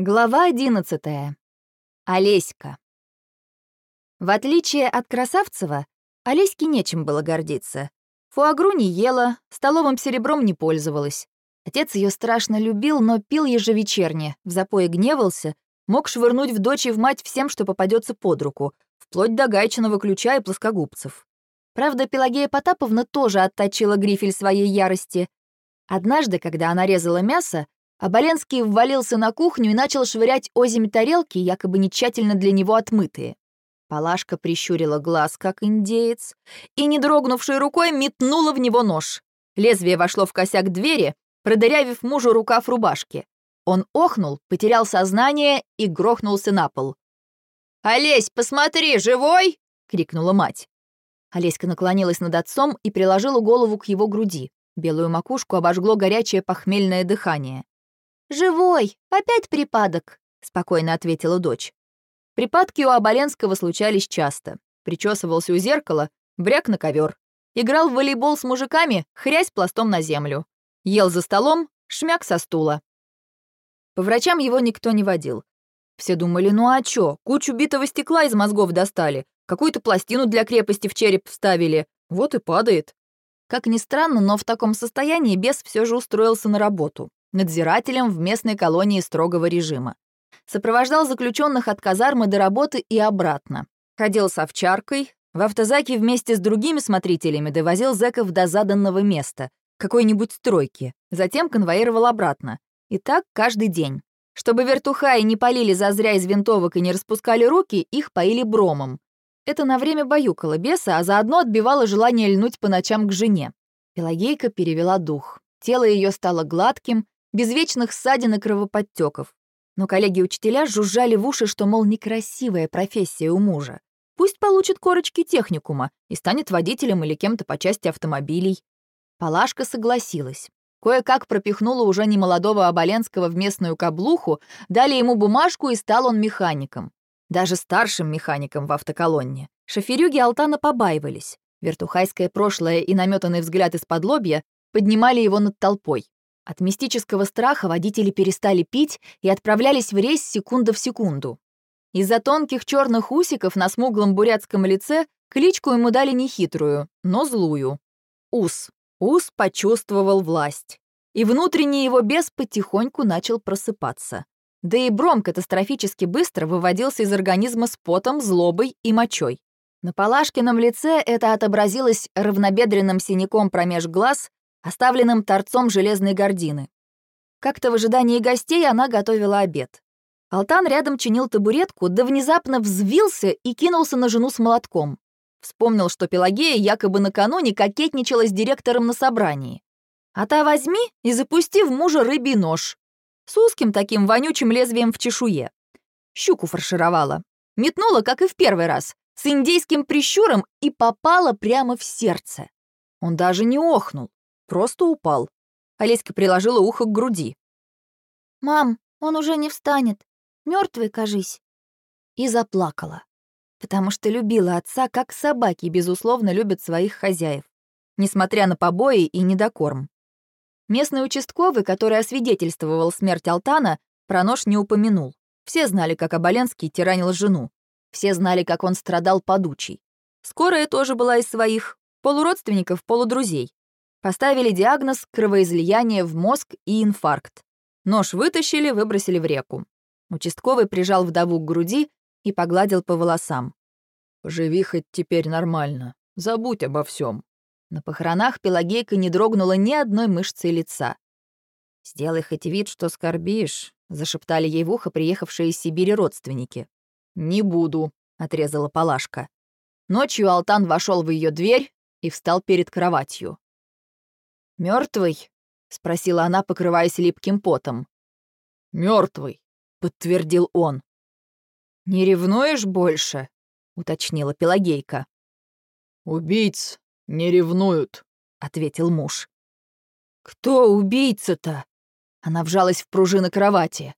Глава одиннадцатая. Олеська. В отличие от Красавцева, Олеське нечем было гордиться. Фуагру не ела, столовым серебром не пользовалась. Отец ее страшно любил, но пил ежевечерне, в запое гневался, мог швырнуть в дочь и в мать всем, что попадется под руку, вплоть до гайчиного ключа и плоскогубцев. Правда, Пелагея Потаповна тоже отточила грифель своей ярости. Однажды, когда она резала мясо, Оболенский ввалился на кухню и начал швырять озимь тарелки, якобы не тщательно для него отмытые. Палашка прищурила глаз, как индеец, и, не дрогнувшей рукой, метнула в него нож. Лезвие вошло в косяк двери, продырявив мужу рукав рубашки. Он охнул, потерял сознание и грохнулся на пол. «Олесь, посмотри, живой!» — крикнула мать. Олеська наклонилась над отцом и приложила голову к его груди. Белую макушку обожгло горячее похмельное дыхание. «Живой! Опять припадок!» — спокойно ответила дочь. Припадки у Оболенского случались часто. Причесывался у зеркала, бряк на ковер. Играл в волейбол с мужиками, хрясь пластом на землю. Ел за столом, шмяк со стула. По врачам его никто не водил. Все думали, ну а чё, кучу битого стекла из мозгов достали, какую-то пластину для крепости в череп вставили, вот и падает. Как ни странно, но в таком состоянии бес все же устроился на работу надзирателем в местной колонии строгого режима. Сопровождал заключенных от казармы до работы и обратно. Ходил с овчаркой, в автозаке вместе с другими смотрителями довозил зэков до заданного места, какой-нибудь стройки, затем конвоировал обратно. И так каждый день. Чтобы вертухаи не полили зазря из винтовок и не распускали руки, их поили бромом. Это на время баюкало беса, а заодно отбивало желание льнуть по ночам к жене. Пелагейка перевела дух. Тело ее стало гладким, без вечных ссадин и кровоподтеков. Но коллеги-учителя жужжали в уши, что, мол, некрасивая профессия у мужа. Пусть получит корочки техникума и станет водителем или кем-то по части автомобилей. Палашка согласилась. Кое-как пропихнула уже немолодого Оболенского в местную каблуху, дали ему бумажку, и стал он механиком. Даже старшим механиком в автоколонне. Шоферюги Алтана побаивались. Вертухайское прошлое и наметанный взгляд из-под лобья поднимали его над толпой. От мистического страха водители перестали пить и отправлялись в рейс секунда в секунду. Из-за тонких черных усиков на смуглом бурятском лице кличку ему дали нехитрую, но злую. Ус. Ус почувствовал власть. И внутренний его бес потихоньку начал просыпаться. Да и бром катастрофически быстро выводился из организма с потом, злобой и мочой. На Палашкином лице это отобразилось равнобедренным синяком промеж глаз оставленным торцом железной гордины. Как-то в ожидании гостей она готовила обед. Алтан рядом чинил табуретку, да внезапно взвился и кинулся на жену с молотком. Вспомнил, что Пелагея якобы накануне кокетничала с директором на собрании. А та возьми и запусти в мужа рыбий нож. С узким таким вонючим лезвием в чешуе. Щуку фаршировала. Метнула, как и в первый раз, с индейским прищуром и попала прямо в сердце. Он даже не охнул. Просто упал. Олеська приложила ухо к груди. «Мам, он уже не встанет. Мертвый, кажись». И заплакала. Потому что любила отца, как собаки, безусловно, любят своих хозяев. Несмотря на побои и недокорм. Местный участковый, который освидетельствовал смерть Алтана, про нож не упомянул. Все знали, как Оболенский тиранил жену. Все знали, как он страдал подучий. Скорая тоже была из своих, полуродственников, полудрузей. Поставили диагноз кровоизлияние в мозг и инфаркт. Нож вытащили, выбросили в реку. Участковый прижал вдову к груди и погладил по волосам. «Живи хоть теперь нормально. Забудь обо всем. На похоронах Пелагейка не дрогнула ни одной мышцы лица. «Сделай хоть вид, что скорбишь», — зашептали ей в ухо приехавшие из Сибири родственники. «Не буду», — отрезала Палашка. Ночью Алтан вошел в ее дверь и встал перед кроватью. Мертвый? спросила она, покрываясь липким потом. Мертвый, подтвердил он. Не ревнуешь больше? уточнила Пелагейка. Убийц не ревнуют, ответил муж. Кто убийца-то? Она вжалась в пружины кровати.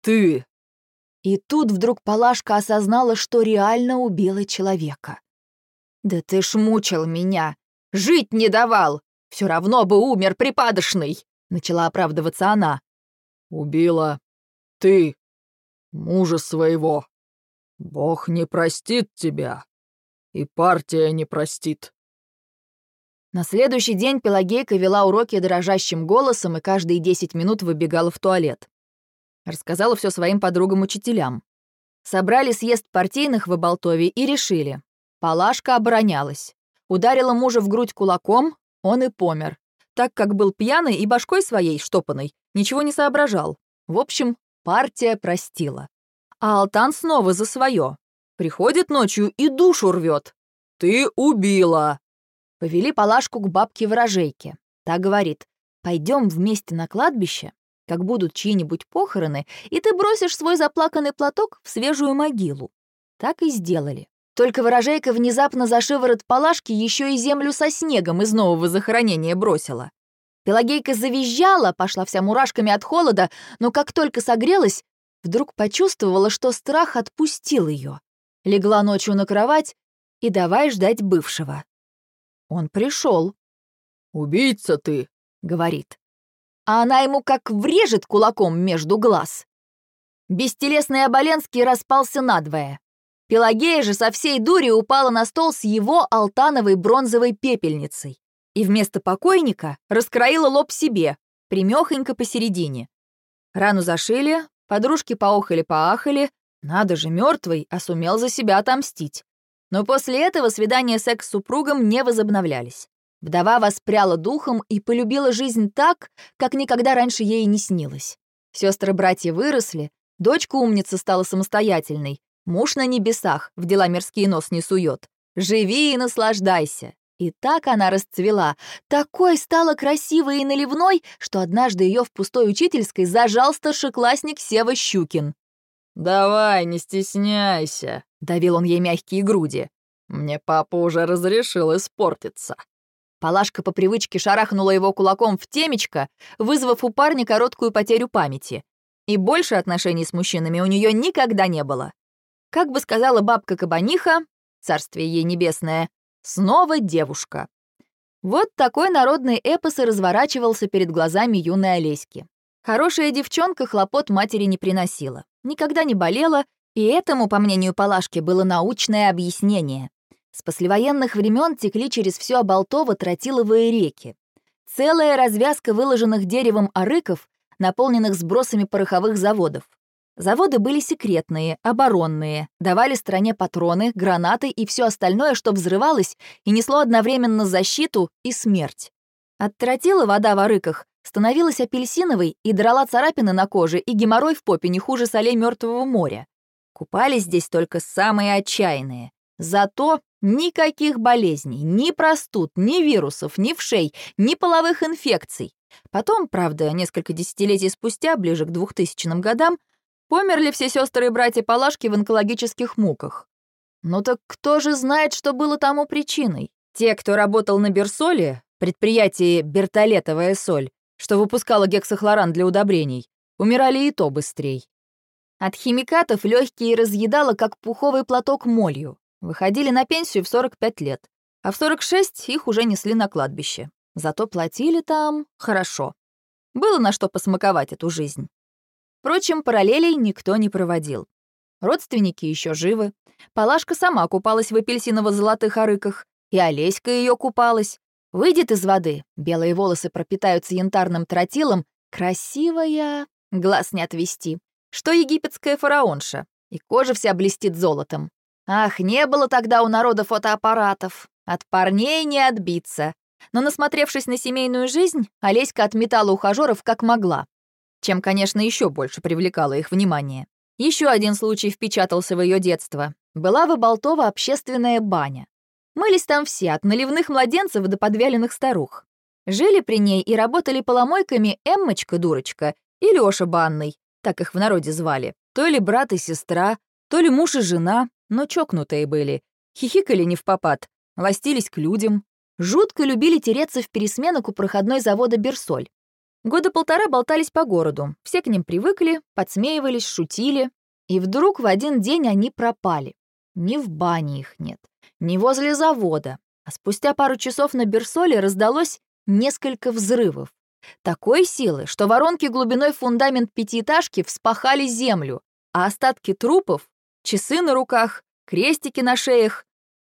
Ты. И тут вдруг Палашка осознала, что реально убила человека. «Да ты ж мучил меня! Жить не давал! Все равно бы умер припадочный!» — начала оправдываться она. «Убила ты!» мужа своего. Бог не простит тебя, и партия не простит». На следующий день Пелагейка вела уроки дрожащим голосом и каждые 10 минут выбегала в туалет. Рассказала все своим подругам-учителям. Собрали съезд партийных в Оболтове и решили. Палашка оборонялась. Ударила мужа в грудь кулаком, он и помер. Так как был пьяный и башкой своей штопанной, ничего не соображал. В общем, партия простила. А Алтан снова за свое. Приходит ночью и душу рвет. «Ты убила!» Повели Палашку к бабке-ворожейке. Та говорит, пойдем вместе на кладбище, как будут чьи-нибудь похороны, и ты бросишь свой заплаканный платок в свежую могилу. Так и сделали. Только ворожейка внезапно за шиворот Палашки еще и землю со снегом из нового захоронения бросила. Пелагейка завизжала, пошла вся мурашками от холода, но как только согрелась, вдруг почувствовала, что страх отпустил ее. Легла ночью на кровать и давай ждать бывшего. Он пришел. «Убийца ты», — говорит. А она ему как врежет кулаком между глаз. Бестелесный Оболенский распался надвое. Пелагея же со всей дури упала на стол с его алтановой бронзовой пепельницей и вместо покойника раскроила лоб себе, примехонько посередине. Рану зашили, подружки поохали-поахали, надо же, мертвый, а сумел за себя отомстить. Но после этого свидания секс с супругом не возобновлялись. Вдова воспряла духом и полюбила жизнь так, как никогда раньше ей не снилось. Сестры-братья выросли, дочка умница стала самостоятельной, муж на небесах, в дела мирские нос не сует. Живи и наслаждайся. И так она расцвела, такой стала красивой и наливной, что однажды ее в пустой учительской зажал старшеклассник Сева Щукин. «Давай, не стесняйся», — давил он ей мягкие груди. «Мне папа уже разрешил испортиться». Палашка по привычке шарахнула его кулаком в темечко, вызвав у парня короткую потерю памяти. И больше отношений с мужчинами у нее никогда не было. Как бы сказала бабка Кабаниха, царствие ей небесное, снова девушка. Вот такой народный эпос и разворачивался перед глазами юной Олеськи. Хорошая девчонка хлопот матери не приносила, никогда не болела, и этому, по мнению Палашки, было научное объяснение. С послевоенных времен текли через все Оболтово тротиловые реки. Целая развязка выложенных деревом арыков, наполненных сбросами пороховых заводов. Заводы были секретные, оборонные, давали стране патроны, гранаты и все остальное, что взрывалось и несло одновременно защиту и смерть. От тротила вода в арыках становилась апельсиновой и драла царапины на коже и геморрой в попе не хуже солей Мертвого моря. Купались здесь только самые отчаянные. Зато никаких болезней, ни простуд, ни вирусов, ни вшей, ни половых инфекций. Потом, правда, несколько десятилетий спустя, ближе к 2000 годам, померли все сестры и братья Палашки в онкологических муках. Ну так кто же знает, что было тому причиной? Те, кто работал на Берсоле, предприятии «Бертолетовая соль», что выпускало гексохлоран для удобрений, умирали и то быстрей. От химикатов легкие разъедало, как пуховый платок молью. Выходили на пенсию в 45 лет, а в 46 их уже несли на кладбище. Зато платили там хорошо. Было на что посмаковать эту жизнь. Впрочем, параллелей никто не проводил. Родственники еще живы. Палашка сама купалась в апельсиново-золотых арыках, и Олеська ее купалась, Выйдет из воды, белые волосы пропитаются янтарным тротилом, красивая, глаз не отвести, что египетская фараонша, и кожа вся блестит золотом. Ах, не было тогда у народа фотоаппаратов, от парней не отбиться. Но насмотревшись на семейную жизнь, Олеська отметала ухажеров как могла, чем, конечно, еще больше привлекала их внимание. Еще один случай впечатался в ее детство. Была в Оболтово общественная баня. Мылись там все, от наливных младенцев до подвяленных старух. Жили при ней и работали поломойками Эммочка-дурочка и Лёша Банный, так их в народе звали. То ли брат и сестра, то ли муж и жена, но чокнутые были. Хихикали не в попад, ластились к людям. Жутко любили тереться в пересменок у проходной завода «Берсоль». Года полтора болтались по городу, все к ним привыкли, подсмеивались, шутили. И вдруг в один день они пропали. Ни в бане их нет, ни возле завода. А спустя пару часов на Берсоле раздалось несколько взрывов. Такой силы, что воронки глубиной фундамент пятиэтажки вспахали землю. а остатки трупов, часы на руках, крестики на шеях,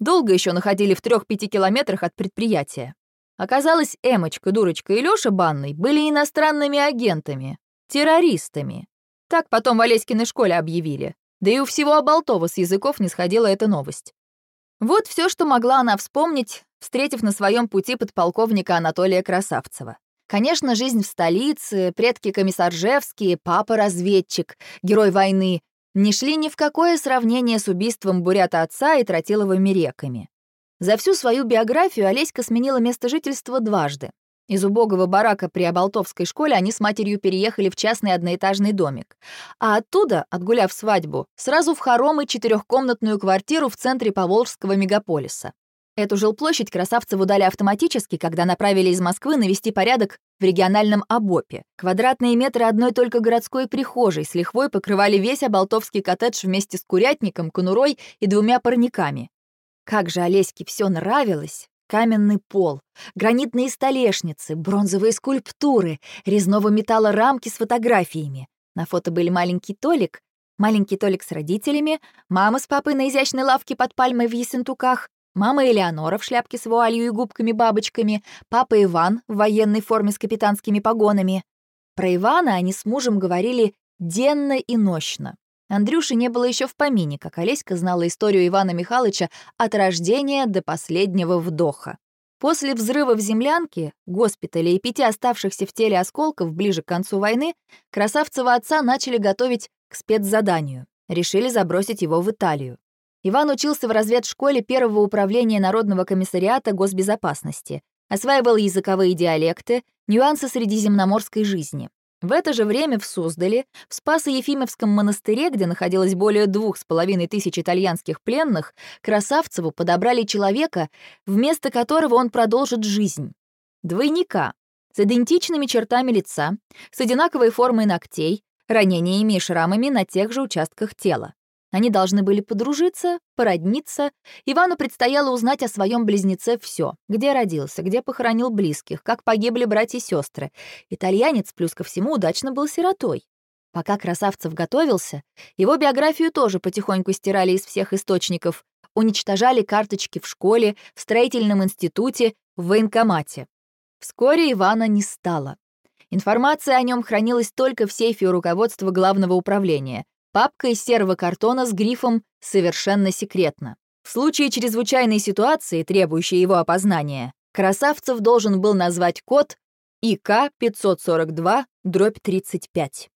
долго еще находили в трех-пяти километрах от предприятия. Оказалось, Эмочка, Дурочка и Лёша Банный были иностранными агентами, террористами. Так потом в Олеськиной школе объявили. Да и у всего Оболтова с языков не сходила эта новость. Вот все, что могла она вспомнить, встретив на своем пути подполковника Анатолия Красавцева. Конечно, жизнь в столице, предки комиссаржевские, папа-разведчик, герой войны не шли ни в какое сравнение с убийством бурята отца и тротиловыми реками. За всю свою биографию Олеська сменила место жительства дважды. Из убогого барака при Оболтовской школе они с матерью переехали в частный одноэтажный домик. А оттуда, отгуляв свадьбу, сразу в хором и четырехкомнатную квартиру в центре Поволжского мегаполиса. Эту жилплощадь Красавцеву дали автоматически, когда направили из Москвы навести порядок в региональном ОБОПе. Квадратные метры одной только городской прихожей с лихвой покрывали весь Оболтовский коттедж вместе с курятником, конурой и двумя парниками. Как же Олеське все нравилось! Каменный пол, гранитные столешницы, бронзовые скульптуры, резного металла рамки с фотографиями. На фото были маленький Толик, маленький Толик с родителями, мама с папой на изящной лавке под пальмой в Ессентуках, мама Элеонора в шляпке с вуалью и губками-бабочками, папа Иван в военной форме с капитанскими погонами. Про Ивана они с мужем говорили денно и нощно. Андрюши не было еще в помине, как Олеська знала историю Ивана Михайловича от рождения до последнего вдоха. После взрыва в землянке, госпитале и пяти оставшихся в теле осколков ближе к концу войны, красавцева отца начали готовить к спецзаданию. Решили забросить его в Италию. Иван учился в разведшколе первого управления Народного комиссариата госбезопасности, осваивал языковые диалекты, нюансы средиземноморской жизни. В это же время в Суздале, в Спасо-Ефимовском монастыре, где находилось более двух с половиной тысяч итальянских пленных, Красавцеву подобрали человека, вместо которого он продолжит жизнь. Двойника, с идентичными чертами лица, с одинаковой формой ногтей, ранениями и шрамами на тех же участках тела. Они должны были подружиться, породниться. Ивану предстояло узнать о своем близнеце все: где родился, где похоронил близких, как погибли братья и сестры. Итальянец, плюс ко всему, удачно был сиротой. Пока Красавцев готовился, его биографию тоже потихоньку стирали из всех источников, уничтожали карточки в школе, в строительном институте, в военкомате. Вскоре Ивана не стало. Информация о нем хранилась только в сейфе у руководства главного управления, Папка из серого картона с грифом «Совершенно секретно». В случае чрезвычайной ситуации, требующей его опознания, Красавцев должен был назвать код ИК-542-35.